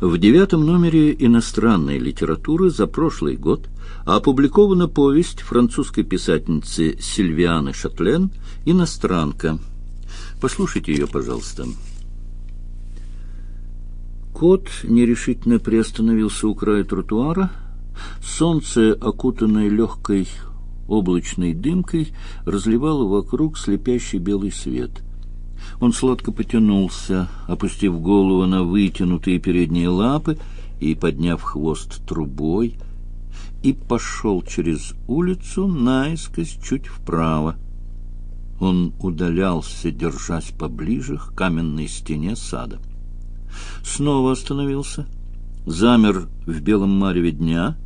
В девятом номере иностранной литературы за прошлый год опубликована повесть французской писательницы Сильвианы Шатлен «Иностранка». Послушайте ее, пожалуйста. Кот нерешительно приостановился у края тротуара. Солнце, окутанное легкой облачной дымкой, разливало вокруг слепящий белый свет — он сладко потянулся, опустив голову на вытянутые передние лапы и подняв хвост трубой, и пошел через улицу наискось чуть вправо. Он удалялся, держась поближе к каменной стене сада. Снова остановился, замер в белом мареве дня.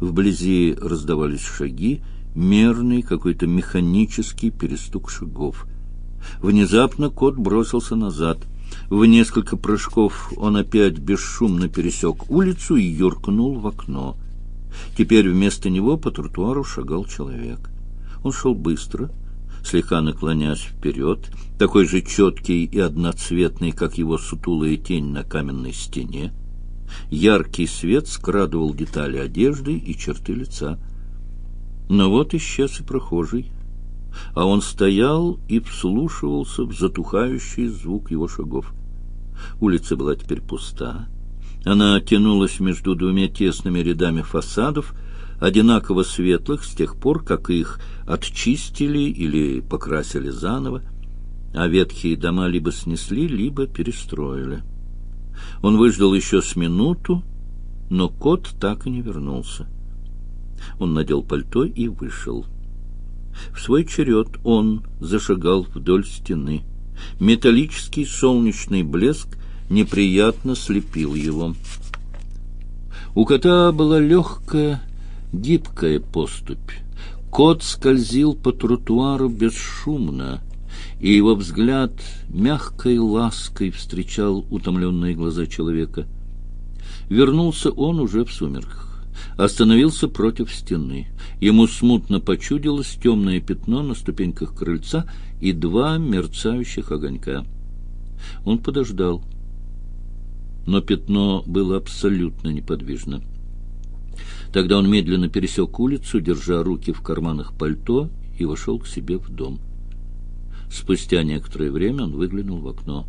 Вблизи раздавались шаги, мерный какой-то механический перестук шагов — Внезапно кот бросился назад. В несколько прыжков он опять бесшумно пересек улицу и юркнул в окно. Теперь вместо него по тротуару шагал человек. Он шел быстро, слегка наклоняясь вперед, такой же четкий и одноцветный, как его сутулая тень на каменной стене. Яркий свет скрадывал детали одежды и черты лица. Но вот исчез и прохожий, а он стоял и вслушивался в затухающий звук его шагов. Улица была теперь пуста. Она тянулась между двумя тесными рядами фасадов, одинаково светлых с тех пор, как их отчистили или покрасили заново, а ветхие дома либо снесли, либо перестроили. Он выждал еще с минуту, но кот так и не вернулся. Он надел пальто и вышел. В свой черед он зашагал вдоль стены. Металлический солнечный блеск неприятно слепил его. У кота была легкая, гибкая поступь. Кот скользил по тротуару бесшумно, и его взгляд мягкой лаской встречал утомленные глаза человека. Вернулся он уже в сумерках остановился против стены. Ему смутно почудилось темное пятно на ступеньках крыльца и два мерцающих огонька. Он подождал, но пятно было абсолютно неподвижно. Тогда он медленно пересек улицу, держа руки в карманах пальто, и вошел к себе в дом. Спустя некоторое время он выглянул в окно.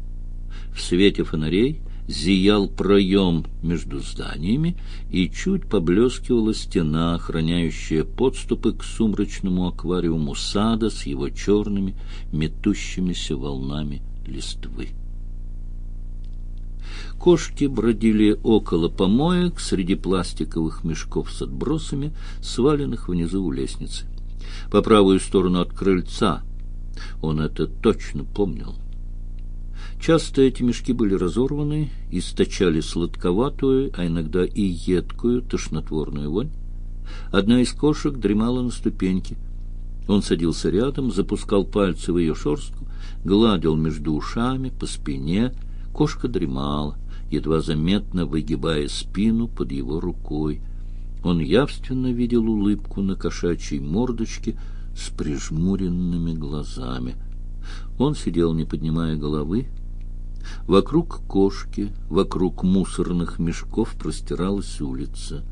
В свете фонарей зиял проем между зданиями, и чуть поблескивала стена, охраняющая подступы к сумрачному аквариуму сада с его черными, метущимися волнами листвы. Кошки бродили около помоек среди пластиковых мешков с отбросами, сваленных внизу у лестницы. По правую сторону от крыльца он это точно помнил. Часто эти мешки были разорваны, источали сладковатую, а иногда и едкую, тошнотворную вонь. Одна из кошек дремала на ступеньке. Он садился рядом, запускал пальцы в ее шерстку, гладил между ушами, по спине. Кошка дремала, едва заметно выгибая спину под его рукой. Он явственно видел улыбку на кошачьей мордочке с прижмуренными глазами. Он сидел, не поднимая головы, Вокруг кошки, вокруг мусорных мешков простиралась улица.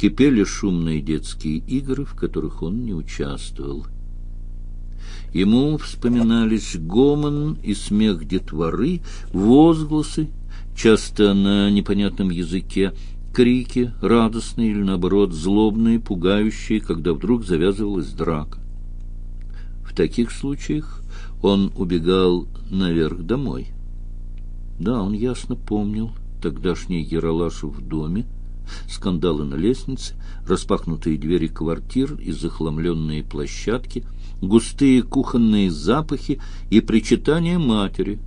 Кипели шумные детские игры, в которых он не участвовал. Ему вспоминались гомон и смех детворы, возгласы, часто на непонятном языке, крики, радостные или, наоборот, злобные, пугающие, когда вдруг завязывалась драка. В таких случаях он убегал наверх домой. Да, он ясно помнил тогдашний Яралаш в доме, скандалы на лестнице, распахнутые двери квартир и захламленные площадки, густые кухонные запахи и причитания матери,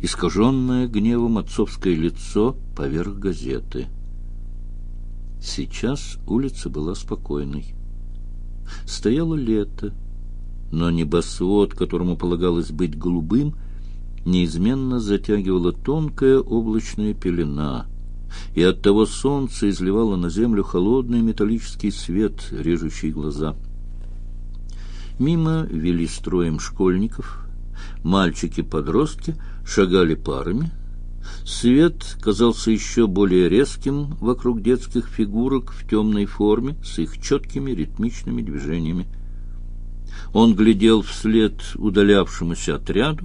искаженное гневом отцовское лицо поверх газеты. Сейчас улица была спокойной. Стояло лето, но небосвод, которому полагалось быть голубым, неизменно затягивала тонкая облачная пелена, и оттого солнце изливало на землю холодный металлический свет, режущий глаза. Мимо вели строем школьников, мальчики-подростки шагали парами, Свет казался еще более резким вокруг детских фигурок в темной форме с их четкими ритмичными движениями. Он глядел вслед удалявшемуся отряду.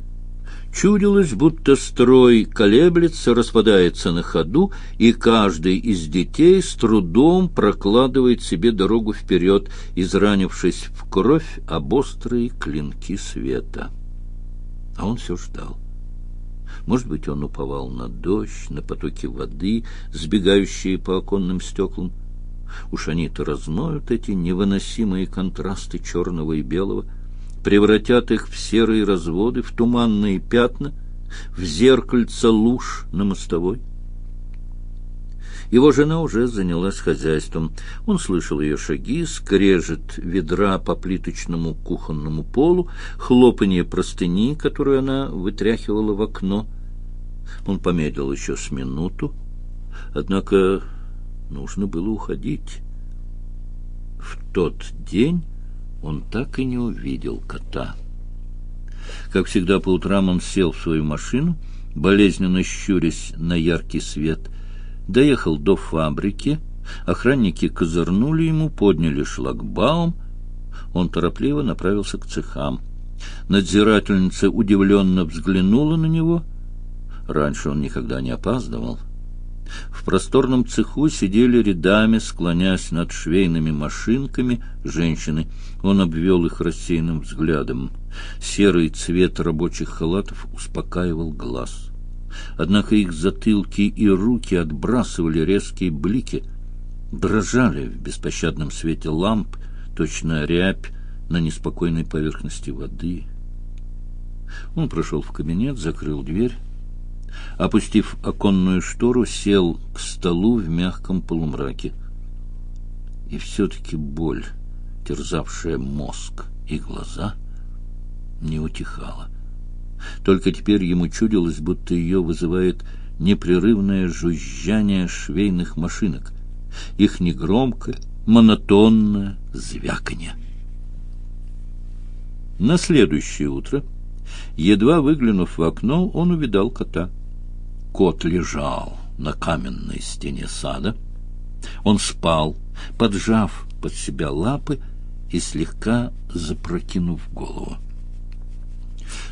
Чудилось, будто строй колеблется, распадается на ходу, и каждый из детей с трудом прокладывает себе дорогу вперед, изранившись в кровь об острые клинки света. А он все ждал. Может быть, он уповал на дождь, на потоки воды, сбегающие по оконным стеклам. Уж они-то размоют эти невыносимые контрасты черного и белого, превратят их в серые разводы, в туманные пятна, в зеркальца луж на мостовой. Его жена уже занялась хозяйством. Он слышал ее шаги, скрежет ведра по плиточному кухонному полу, хлопанье простыни, которую она вытряхивала в окно. Он помедлил еще с минуту, однако нужно было уходить. В тот день он так и не увидел кота. Как всегда по утрам он сел в свою машину, болезненно щурясь на яркий свет, доехал до фабрики, охранники козырнули ему, подняли шлагбаум, он торопливо направился к цехам. Надзирательница удивленно взглянула на него. Раньше он никогда не опаздывал. В просторном цеху сидели рядами, склонясь над швейными машинками, женщины. Он обвел их рассеянным взглядом. Серый цвет рабочих халатов успокаивал глаз. Однако их затылки и руки отбрасывали резкие блики, дрожали в беспощадном свете ламп, точно рябь на неспокойной поверхности воды. Он прошел в кабинет, закрыл дверь, опустив оконную штору, сел к столу в мягком полумраке. И все-таки боль, терзавшая мозг и глаза, не утихала. Только теперь ему чудилось, будто ее вызывает непрерывное жужжание швейных машинок, их негромкое, монотонное звяканье. На следующее утро, едва выглянув в окно, он увидал кота. Кот лежал на каменной стене сада. Он спал, поджав под себя лапы и слегка запрокинув голову.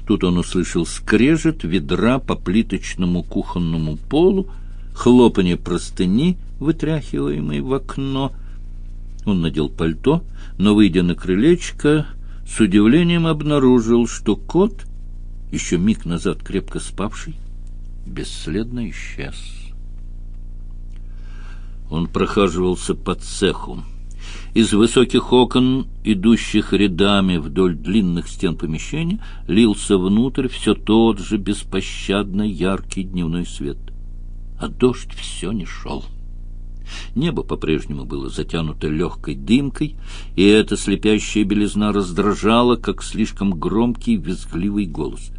Тут он услышал скрежет ведра по плиточному кухонному полу, хлопанье простыни, вытряхиваемой в окно. Он надел пальто, но, выйдя на крылечко, с удивлением обнаружил, что кот, еще миг назад крепко спавший, бесследно исчез. Он прохаживался по цеху. Из высоких окон, идущих рядами вдоль длинных стен помещения, лился внутрь все тот же беспощадно яркий дневной свет. А дождь все не шел. Небо по-прежнему было затянуто легкой дымкой, и эта слепящая белизна раздражала, как слишком громкий визгливый голос.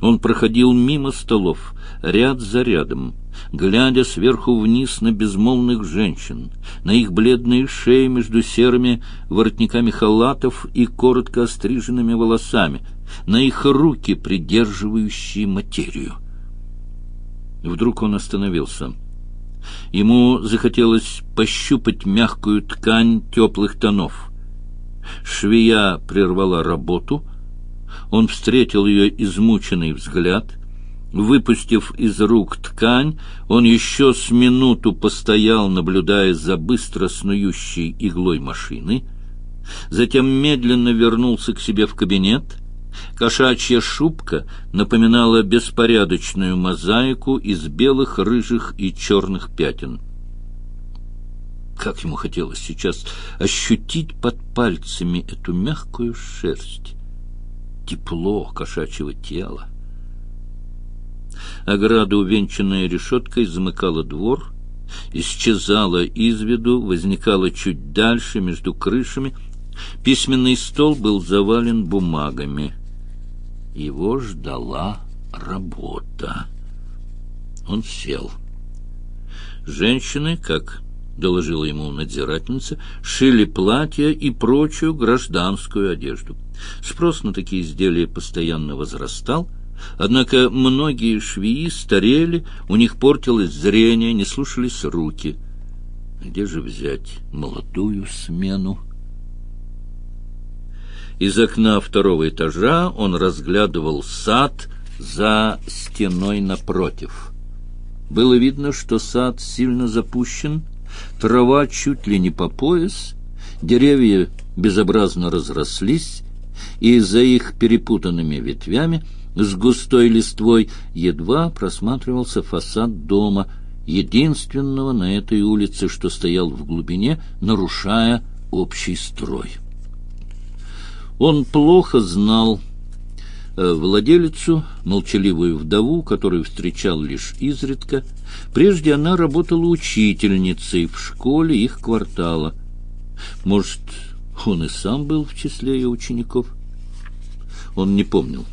Он проходил мимо столов, ряд за рядом, глядя сверху вниз на безмолвных женщин, на их бледные шеи между серыми воротниками халатов и коротко остриженными волосами, на их руки, придерживающие материю. Вдруг он остановился. Ему захотелось пощупать мягкую ткань теплых тонов. Швея прервала работу — он встретил ее измученный взгляд. Выпустив из рук ткань, он еще с минуту постоял, наблюдая за быстро снующей иглой машины. Затем медленно вернулся к себе в кабинет. Кошачья шубка напоминала беспорядочную мозаику из белых, рыжих и черных пятен. Как ему хотелось сейчас ощутить под пальцами эту мягкую шерсть тепло кошачьего тела. Ограда, увенчанная решеткой, замыкала двор, исчезала из виду, возникала чуть дальше, между крышами. Письменный стол был завален бумагами. Его ждала работа. Он сел. Женщины, как доложила ему надзирательница, шили платья и прочую гражданскую одежду. Спрос на такие изделия постоянно возрастал, Однако многие швеи старели, у них портилось зрение, не слушались руки. Где же взять молодую смену? Из окна второго этажа он разглядывал сад за стеной напротив. Было видно, что сад сильно запущен, трава чуть ли не по пояс, деревья безобразно разрослись, и за их перепутанными ветвями с густой листвой едва просматривался фасад дома, единственного на этой улице, что стоял в глубине, нарушая общий строй. Он плохо знал владелицу, молчаливую вдову, которую встречал лишь изредка. Прежде она работала учительницей в школе их квартала. Может, он и сам был в числе ее учеников? Он не помнил.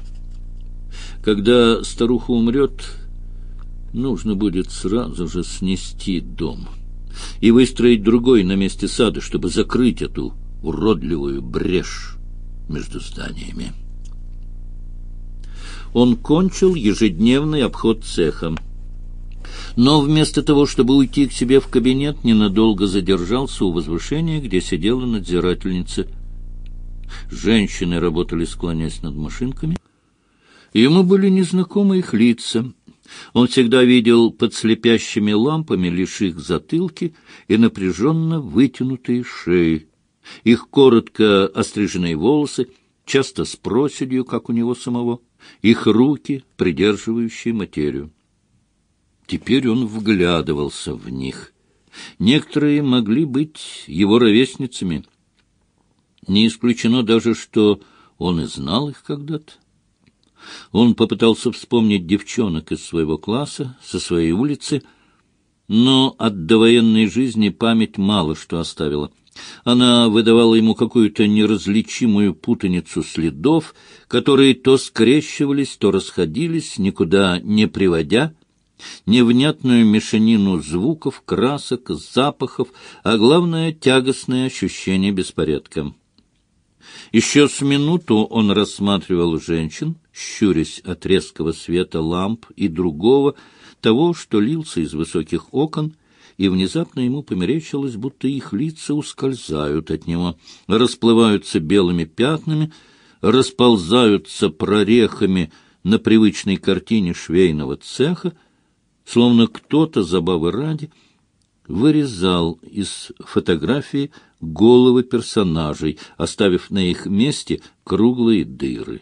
Когда старуха умрет, нужно будет сразу же снести дом и выстроить другой на месте сада, чтобы закрыть эту уродливую брешь между зданиями. Он кончил ежедневный обход цеха. Но вместо того, чтобы уйти к себе в кабинет, ненадолго задержался у возвышения, где сидела надзирательница. Женщины работали, склонясь над машинками. Ему были незнакомы их лица. Он всегда видел под слепящими лампами лишь их затылки и напряженно вытянутые шеи их коротко остриженные волосы, часто с проседью, как у него самого, их руки, придерживающие материю. Теперь он вглядывался в них. Некоторые могли быть его ровесницами. Не исключено даже, что он и знал их когда-то. Он попытался вспомнить девчонок из своего класса, со своей улицы, но от довоенной жизни память мало что оставила — она выдавала ему какую-то неразличимую путаницу следов, которые то скрещивались, то расходились, никуда не приводя, невнятную мешанину звуков, красок, запахов, а главное — тягостное ощущение беспорядка. Еще с минуту он рассматривал женщин, щурясь от резкого света ламп и другого, того, что лился из высоких окон — и внезапно ему померещилось, будто их лица ускользают от него, расплываются белыми пятнами, расползаются прорехами на привычной картине швейного цеха, словно кто-то, забавы ради, вырезал из фотографии головы персонажей, оставив на их месте круглые дыры.